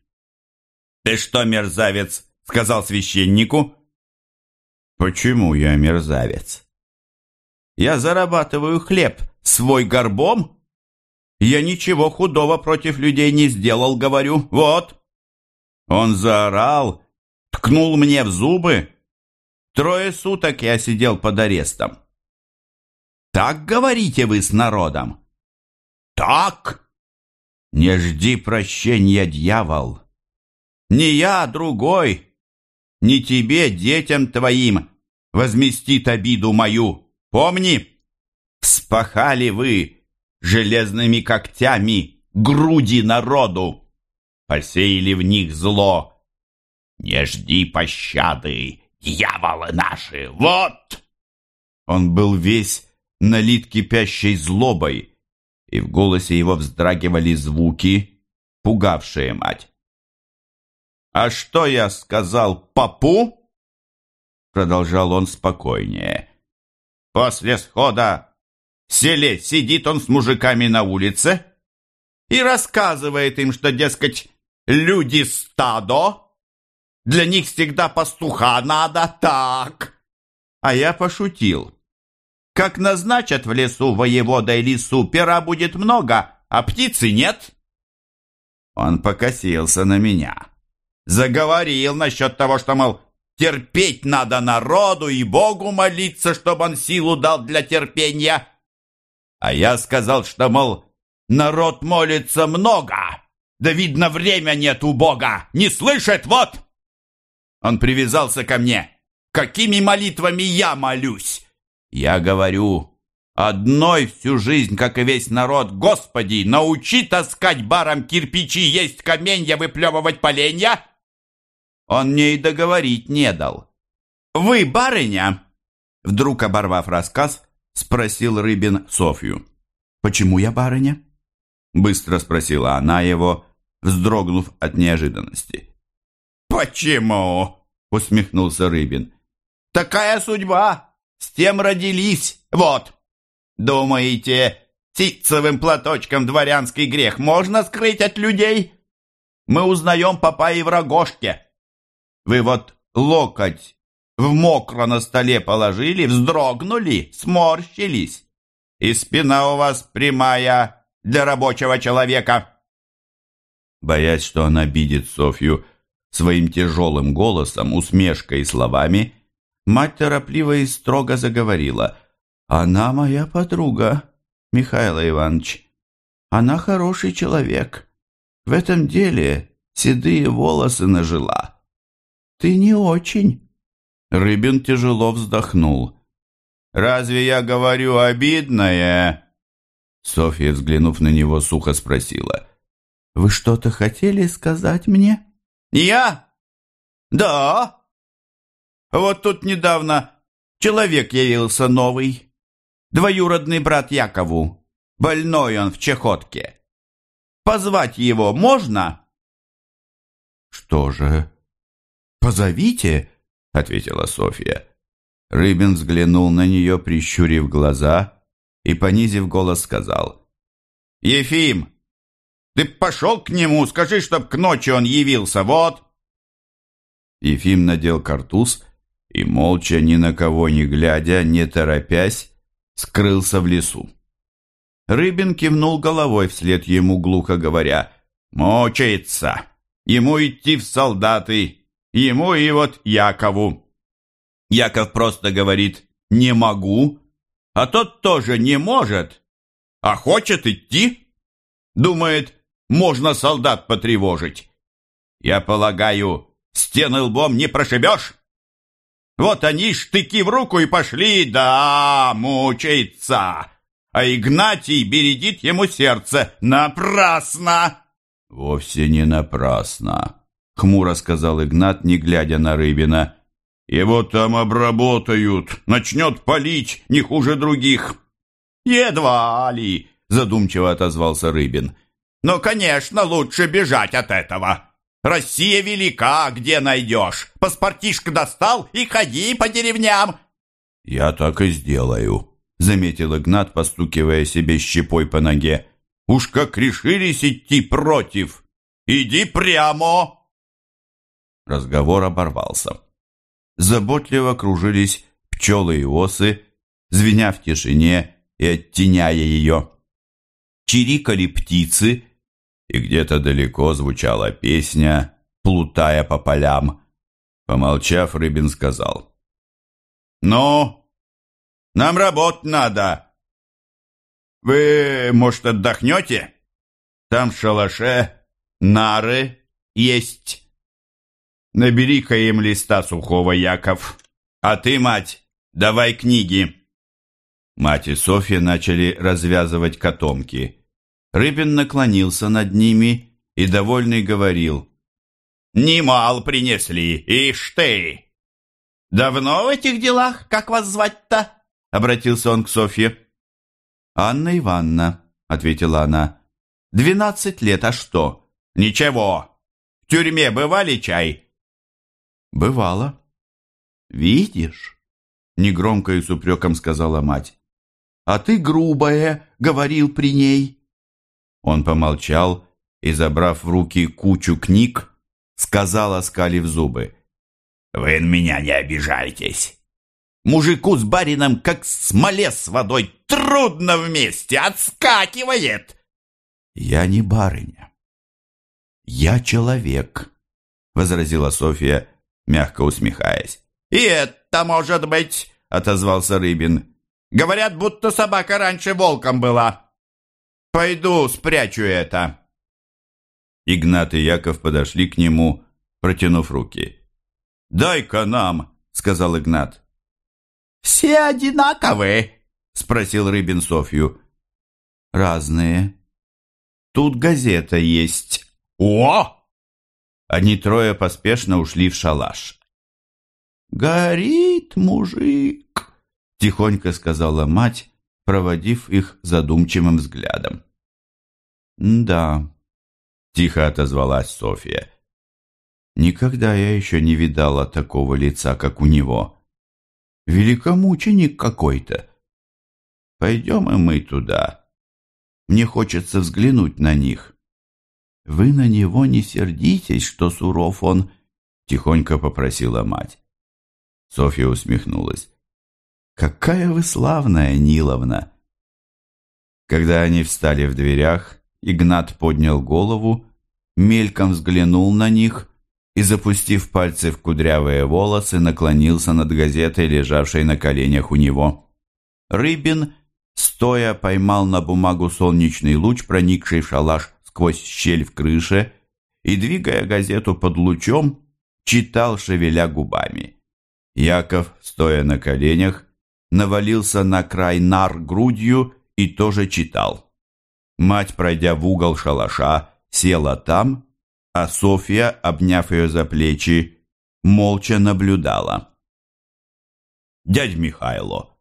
«Ты что, мерзавец?» — сказал священнику. «Почему я мерзавец?» «Я зарабатываю хлеб свой горбом. Я ничего худого против людей не сделал, говорю. Вот». Он заорал, ткнул мне в зубы, Трое суток я сидел под арестом. Так говорите вы с народом? Так? Не жди прощения, дьявол. Не я, другой. Не тебе, детям твоим, возместит обиду мою. Помни, вспахали вы железными когтями груди народу. Посеяли в них зло. Не жди пощады дьяволы наши, вот!» Он был весь налит кипящей злобой, и в голосе его вздрагивали звуки, пугавшие мать. «А что я сказал папу?» Продолжал он спокойнее. «После схода в селе сидит он с мужиками на улице и рассказывает им, что, дескать, люди стадо, для них всегда пастуха надо так. А я пошутил. Как назначат в лесу воевода или пера будет много, а птицы нет. Он покосился на меня. Заговорил насчет того, что, мол, терпеть надо народу и Богу молиться, чтобы он силу дал для терпения. А я сказал, что, мол, народ молится много, да, видно, время нет у Бога, не слышит, вот!» Он привязался ко мне, какими молитвами я молюсь? Я говорю, одной всю жизнь, как и весь народ, Господи, научи таскать баром кирпичи, есть каменья, выплевывать поленья. Он мне и договорить не дал. Вы, барыня, вдруг оборвав рассказ, спросил Рыбин Софью. «Почему я барыня?» Быстро спросила она его, вздрогнув от неожиданности. «Почему?» — усмехнулся Рыбин. «Такая судьба! С тем родились! Вот! Думаете, ситцевым платочком дворянский грех можно скрыть от людей? Мы узнаем папа и в. Вы вот локоть в мокро на столе положили, вздрогнули, сморщились. И спина у вас прямая для рабочего человека. Боясь, что он обидит Софью своим тяжелым голосом, усмешкой и словами, мать торопливо и строго заговорила. «Она моя подруга, Михаил Иванович. Она хороший человек. В этом деле седые волосы нажила. Ты не очень». Рыбин тяжело вздохнул. «Разве я говорю обидное?» Софья, взглянув на него, сухо спросила. Вы что-то хотели сказать мне? Я? Да. Вот тут недавно человек явился новый. Двоюродный брат Якову. Больной он в чехотке. Позвать его можно? Что же? Позовите, ответила Софья. Рыбин взглянул на нее, прищурив глаза, и, понизив голос, сказал. «Ефим, ты пошел к нему, скажи, чтоб к ночи он явился, вот!» Ефим надел картуз и, молча, ни на кого не глядя, не торопясь, скрылся в лесу. Рыбин кивнул головой вслед ему, глухо говоря, «Мучается! Ему идти в солдаты, ему и вот Якову!» Яков просто говорит «не могу», а тот тоже не может, а хочет идти. Думает, можно солдат потревожить. Я полагаю, стены лбом не прошибешь? Вот они штыки в руку и пошли, да, мучается. А Игнатий бередит ему сердце. Напрасно!» «Вовсе не напрасно», — хмуро сказал Игнат, не глядя на Рыбина. «Его там обработают, начнет палить не хуже других». «Едва ли», — задумчиво отозвался Рыбин. Но, конечно, лучше бежать от этого. Россия велика, где найдешь. Паспортишко достал и ходи по деревням. Я так и сделаю, заметил Игнат, постукивая себе щепой по ноге. Уж как решились идти против. Иди прямо. Разговор оборвался. Заботливо кружились пчелы и осы, звеня в тишине и оттеняя ее. Чирикали птицы, и где-то далеко звучала песня, плутая по полям. Помолчав, Рыбин сказал. «Ну, нам работать надо. Вы, может, отдохнете? Там в шалаше нары есть. Набери-ка им листа сухого, Яков. А ты, мать, давай книги». Мать и Софья начали развязывать котомки – Рыбин наклонился над ними и, довольный, говорил. «Немал принесли, ишь ты!» «Давно в этих делах? Как вас звать-то?» Обратился он к Софье. «Анна Ивановна», — ответила она. «Двенадцать лет, а что?» «Ничего. В тюрьме бывали чай?» «Бывало». «Видишь?» — негромко и с упреком сказала мать. «А ты грубая, — говорил при ней». Он помолчал и, забрав в руки кучу книг, сказал, оскалив зубы. «Вы на меня не обижайтесь. Мужику с барином, как смоле с водой, трудно вместе, отскакивает!» «Я не барыня. Я человек», — возразила Софья, мягко усмехаясь. «И это может быть», — отозвался Рыбин. «Говорят, будто собака раньше волком была». Пойду спрячу это. Игнат и Яков подошли к нему, протянув руки. «Дай-ка нам!» — сказал Игнат. «Все одинаковые?» — спросил Рыбин Софью. «Разные. Тут газета есть». «О!» Они трое поспешно ушли в шалаш. «Горит мужик», — тихонько сказала мать, проводив их задумчивым взглядом. «Да», — тихо отозвалась Софья. «Никогда я еще не видала такого лица, как у него. Великомученик какой-то. Пойдем и мы туда. Мне хочется взглянуть на них». «Вы на него не сердитесь, что суров он», — тихонько попросила мать. Софья усмехнулась. «Какая вы славная, Ниловна!» Когда они встали в дверях, Игнат поднял голову, мельком взглянул на них и, запустив пальцы в кудрявые волосы, наклонился над газетой, лежавшей на коленях у него. Рыбин, стоя, поймал на бумагу солнечный луч, проникший в шалаш сквозь щель в крыше, и, двигая газету под лучом, читал, шевеля губами. Яков, стоя на коленях, навалился на край нар грудью и тоже читал. Мать, пройдя в угол шалаша, села там, а Софья, обняв ее за плечи, молча наблюдала. «Дядь Михайло,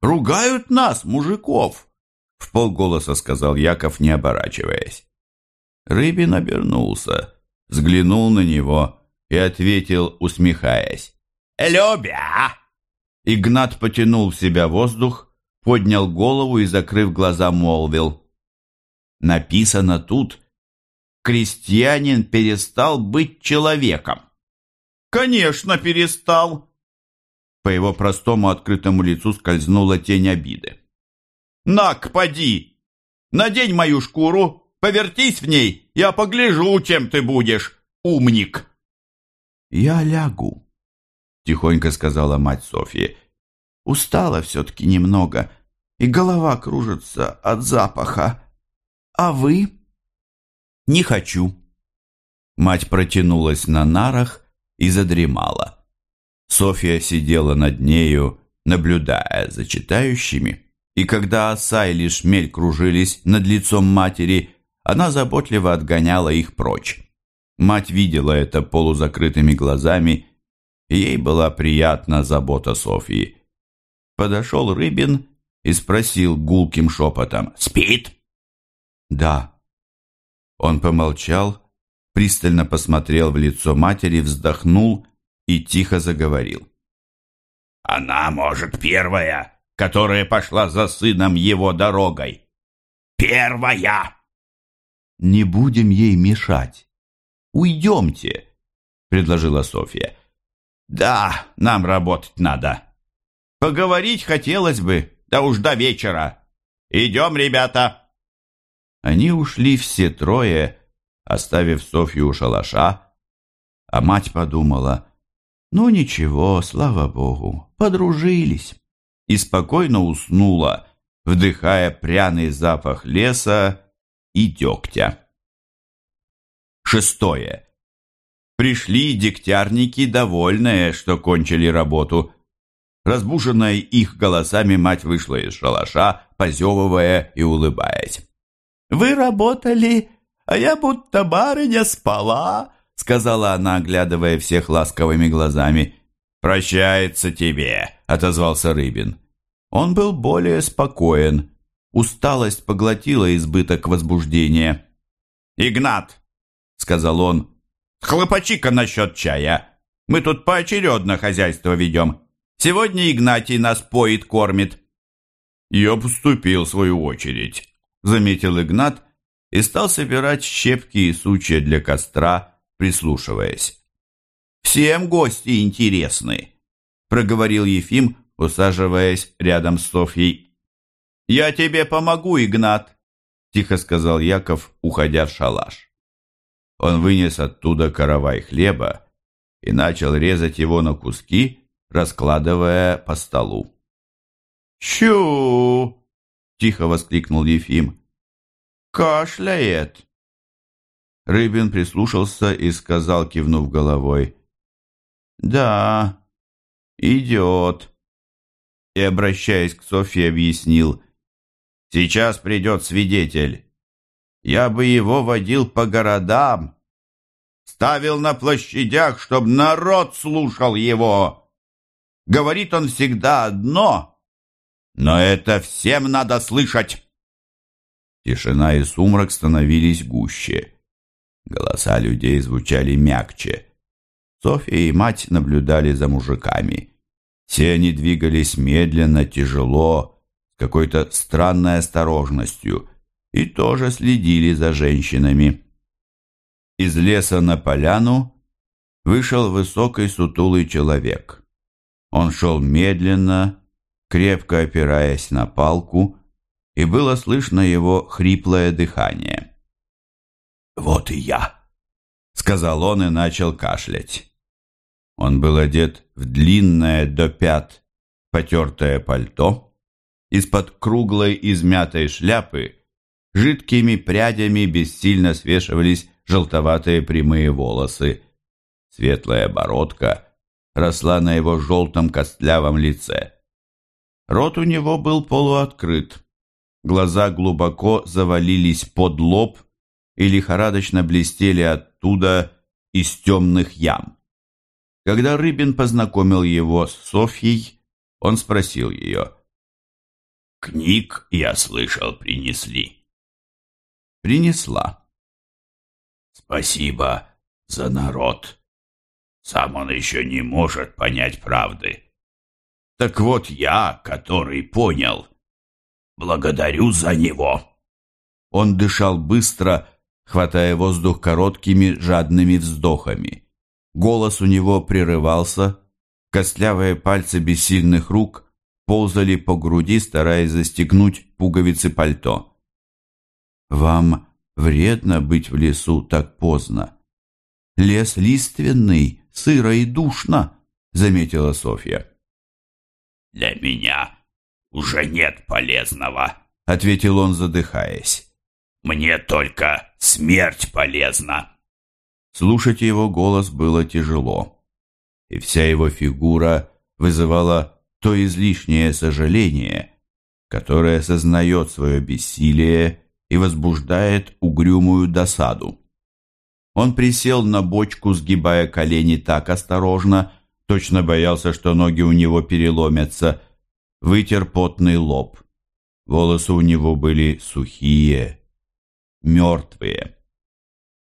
ругают нас, мужиков!» В полголоса сказал Яков, не оборачиваясь. Рыбин обернулся, взглянул на него и ответил, усмехаясь. «Любя!» Игнат потянул в себя воздух, поднял голову и, закрыв глаза, молвил. «Написано тут, крестьянин перестал быть человеком». «Конечно, перестал!» По его простому открытому лицу скользнула тень обиды. «Нак, поди! Надень мою шкуру, повертись в ней, я погляжу, чем ты будешь, умник!» «Я лягу», тихонько сказала мать Софьи. Устала все-таки немного, и голова кружится от запаха. А вы? Не хочу. Мать протянулась на нарах и задремала. Софья сидела над нею, наблюдая за читающими, и когда оса и шмель кружились над лицом матери, она заботливо отгоняла их прочь. Мать видела это полузакрытыми глазами Ей была приятна забота Софьи. Подошел Рыбин и спросил гулким шепотом «Спит?» «Да». Он помолчал, пристально посмотрел в лицо матери, вздохнул и тихо заговорил. «Она, может, первая, которая пошла за сыном его дорогой. Первая!» «Не будем ей мешать. Уйдемте», — предложила Софья. «Да, нам работать надо. Поговорить хотелось бы, да уж до вечера. Идем, ребята!» Они ушли все трое, оставив Софью у шалаша, а мать подумала, «Ну ничего, слава богу, подружились» и спокойно уснула, вдыхая пряный запах леса и дегтя. Шестое. Пришли дегтярники, довольные, что кончили работу. Разбуженная их голосами, мать вышла из шалаша, позевывая и улыбаясь. «Вы работали, а я будто барыня спала», сказала она, оглядывая всех ласковыми глазами. «Прощается тебе», — отозвался Рыбин. Он был более спокоен. Усталость поглотила избыток возбуждения. «Игнат», — сказал он, Хлопачи-ка насчет чая. Мы тут поочередно хозяйство ведем. Сегодня Игнатий нас поит, кормит». «Я поступил в свою очередь», — заметил Игнат и стал собирать щепки и сучья для костра, прислушиваясь. «Всем гости интересны», — проговорил Ефим, усаживаясь рядом с Софьей. «Я тебе помогу, Игнат», — тихо сказал Яков, уходя в шалаш. Он вынес оттуда каравай хлеба и начал резать его на куски, раскладывая по столу. «Чу!» — тихо воскликнул Ефим. «Кашляет!» Рыбин прислушался и сказал, кивнув головой. «Да, идет. И, обращаясь к Софье, объяснил, сейчас придет свидетель. Я бы его водил по городам, ставил на площадях, чтобы народ слушал его. Говорит он всегда одно, но это всем надо слышать. Тишина и сумрак становились гуще. Голоса людей звучали мягче. Софья и мать наблюдали за мужиками. Все они двигались медленно, тяжело, с какой-то странной осторожностью, и тоже следили за женщинами. Из леса на поляну вышел высокий сутулый человек. Он шел медленно, крепко опираясь на палку, и было слышно его хриплое дыхание. «Вот и я», — сказал он и начал кашлять. Он был одет в длинное до пят потертое пальто. Из-под круглой измятой шляпы жидкими прядями бессильно свешивались желтоватые прямые волосы. Светлая бородка росла на его желтом костлявом лице. Рот у него был полуоткрыт. Глаза глубоко завалились под лоб и лихорадочно блестели оттуда из темных ям. Когда Рыбин познакомил его с Софьей, он спросил ее. «Книг, я слышал, принесли». «Принесла». «Спасибо за народ. Сам он еще не может понять правды. Так вот я, который понял. Благодарю за него». Он дышал быстро, хватая воздух короткими жадными вздохами. Голос у него прерывался, костлявые пальцы бессильных рук ползали по груди, стараясь застегнуть пуговицы пальто. «Вам вредно быть в лесу так поздно. Лес лиственный, сыро и душно», — заметила Софья. «Для меня уже нет полезного», — ответил он, задыхаясь. «Мне только смерть полезна». Слушать его голос было тяжело, и вся его фигура вызывала то излишнее сожаление, которое сознает свое бессилие и возбуждает угрюмую досаду. Он присел на бочку, сгибая колени так осторожно, точно боялся, что ноги у него переломятся, вытер потный лоб. Волосы у него были сухие, мертвые.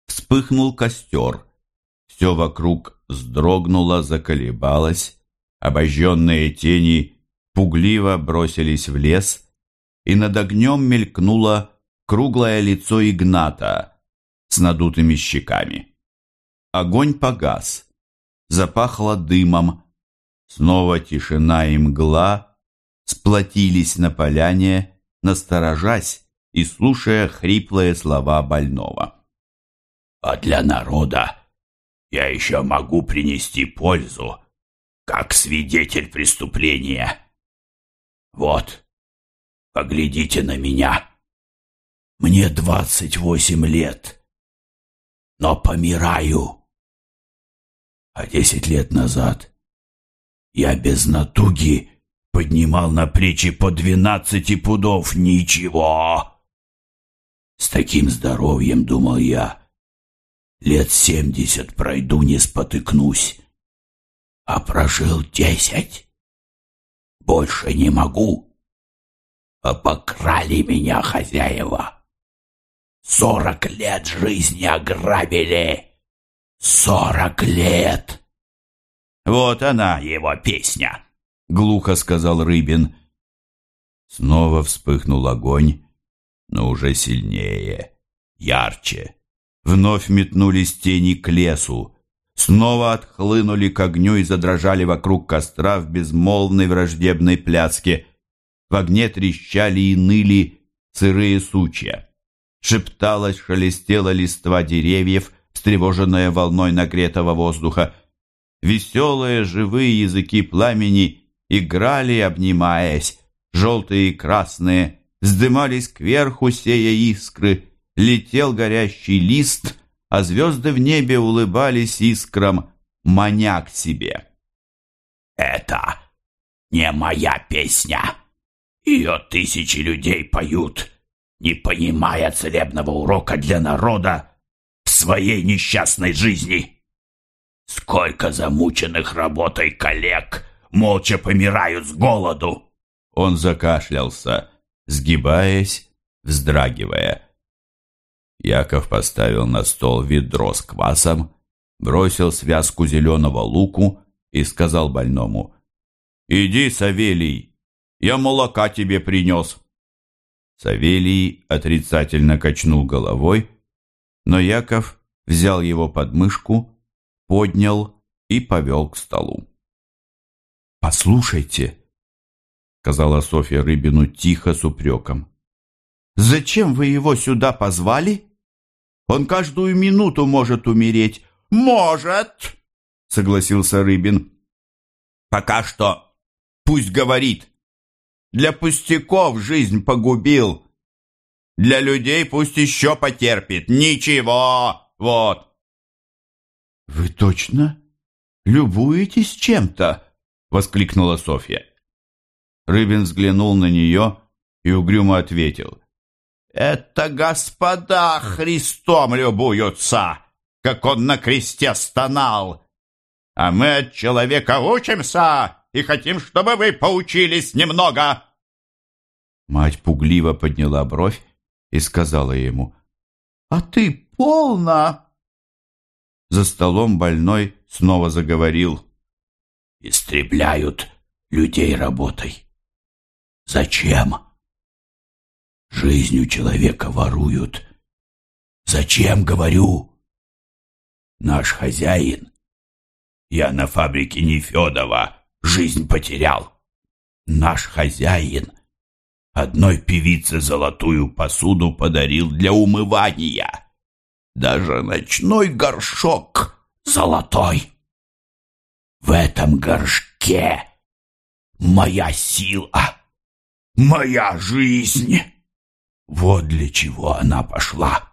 Вспыхнул костер. Все вокруг вздрогнуло, заколебалось. Обожженные тени пугливо бросились в лес, и над огнем мелькнуло круглое лицо Игната с надутыми щеками. Огонь погас, запахло дымом. Снова тишина и мгла сплотились на поляне, насторожась и слушая хриплые слова больного а для народа я еще могу принести пользу, как свидетель преступления. Вот, поглядите на меня. Мне двадцать восемь лет, но помираю. А десять лет назад я без натуги поднимал на плечи по двенадцати пудов ничего. С таким здоровьем, думал я, Лет семьдесят пройду, не спотыкнусь. А прожил десять. Больше не могу. Обокрали меня хозяева. Сорок лет жизни ограбили. Сорок лет. Вот она, его песня, — глухо сказал Рыбин. Снова вспыхнул огонь, но уже сильнее, ярче. Вновь метнулись тени к лесу. Снова отхлынули к огню и задрожали вокруг костра в безмолвной враждебной пляске. В огне трещали и ныли сырые сучья. Шепталась, шелестела листва деревьев, встревоженная волной нагретого воздуха. Веселые живые языки пламени играли, обнимаясь. Желтые и красные вздымались кверху, сея искры — летел горящий лист, а звезды в небе улыбались искрам, маня к себе. Это не моя песня. Ее тысячи людей поют, не понимая целебного урока для народа в своей несчастной жизни. Сколько замученных работой коллег молча помирают с голоду. Он закашлялся, сгибаясь, вздрагивая. Яков поставил на стол ведро с квасом, бросил связку зеленого луку и сказал больному, «Иди, Савелий, я молока тебе принес». Савелий отрицательно качнул головой, но Яков взял его под мышку, поднял и повел к столу. «Послушайте», — сказала Софья Рыбину тихо с упреком, «зачем вы его сюда позвали? Он каждую минуту может умереть». «Может», — согласился Рыбин. «Пока что пусть говорит. Для пустяков жизнь погубил. Для людей пусть еще потерпит. Ничего, вот». «Вы точно любуетесь чем-то?» — воскликнула Софья. Рыбин взглянул на нее и угрюмо ответил. «Это господа Христом любуются, как он на кресте стонал. А мы от человека учимся и хотим, чтобы вы поучились немного». Мать пугливо подняла бровь и сказала ему, «А ты полна!» За столом больной снова заговорил истребляют людей работой. Зачем? Жизнью человека воруют. Зачем, говорю? Наш хозяин, я на фабрике Нефедова жизнь потерял. Наш хозяин одной певице золотую посуду подарил для умывания. Даже ночной горшок золотой. В этом горшке моя сила, моя жизнь. Вот для чего она пошла.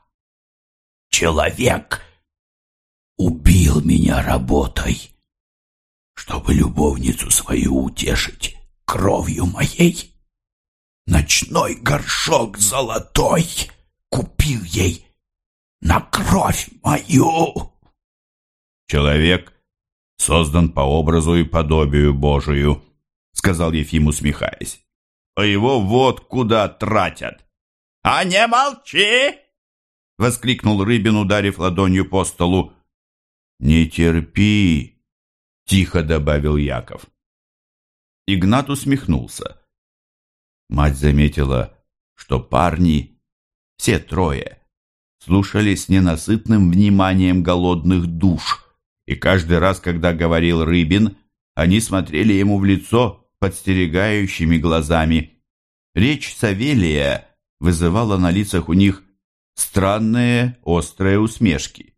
Человек убил меня работой, чтобы любовницу свою утешить кровью моей. Ночной горшок золотой купил ей на кровь мою. Человек создан по образу и подобию Божию», — сказал Ефим, усмехаясь. «А его вот куда тратят». «А не молчи!» — воскликнул Рыбин, ударив ладонью по столу. «Не терпи!» — тихо добавил Яков. Игнат усмехнулся. Мать заметила, что парни, все трое, слушали с ненасытным вниманием голодных душ, и каждый раз, когда говорил Рыбин, они смотрели ему в лицо подстерегающими глазами. Речь Савелия вызывала на лицах у них странные острые усмешки.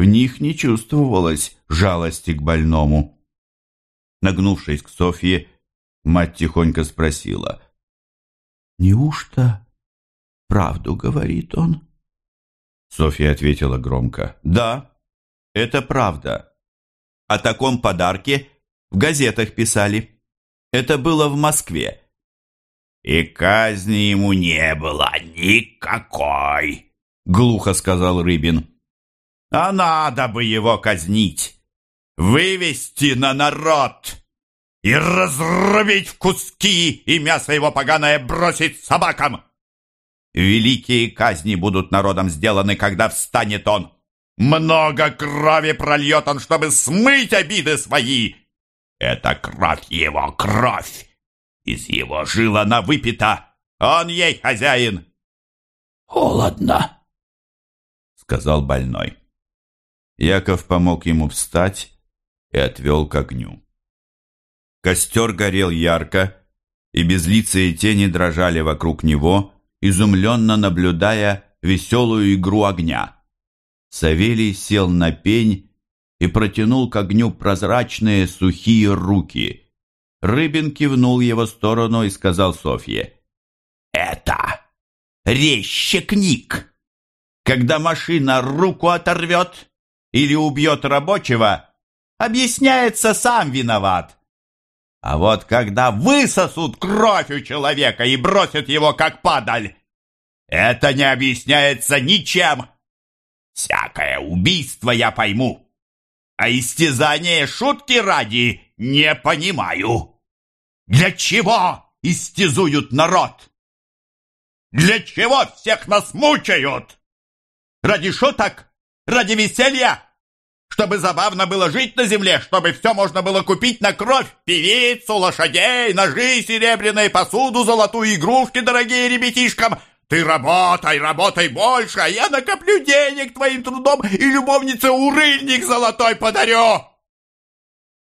В них не чувствовалось жалости к больному. Нагнувшись к Софье, мать тихонько спросила. «Неужто правду говорит он?» Софья ответила громко. «Да, это правда. О таком подарке в газетах писали. Это было в Москве. «И казни ему не было никакой», — глухо сказал Рыбин. «А надо бы его казнить, вывести на народ и разрубить в куски, и мясо его поганое бросить собакам. Великие казни будут народом сделаны, когда встанет он». Много крови прольет он, чтобы смыть обиды свои. Это кровь его, кровь. Из его жил она выпита. Он ей хозяин. Холодно, сказал больной. Яков помог ему встать и отвел к огню. Костер горел ярко, и безлицые тени дрожали вокруг него, изумленно наблюдая веселую игру огня. Савелий сел на пень и протянул к огню прозрачные сухие руки. Рыбин кивнул его сторону и сказал Софье. «Это резчикник. Когда машина руку оторвет или убьет рабочего, объясняется сам виноват. А вот когда высосут кровь у человека и бросят его как падаль, это не объясняется ничем. Всякое убийство я пойму, а истязание шутки ради не понимаю. Для чего истязуют народ? Для чего всех нас мучают? Ради шуток? Ради веселья? Чтобы забавно было жить на земле, чтобы все можно было купить на кровь, певицу, лошадей, ножи серебряные, посуду, золотую, игрушки дорогие ребятишкам. Ты работай, работай больше, а я накоплю денег твоим трудом и любовнице урыльник золотой подарю.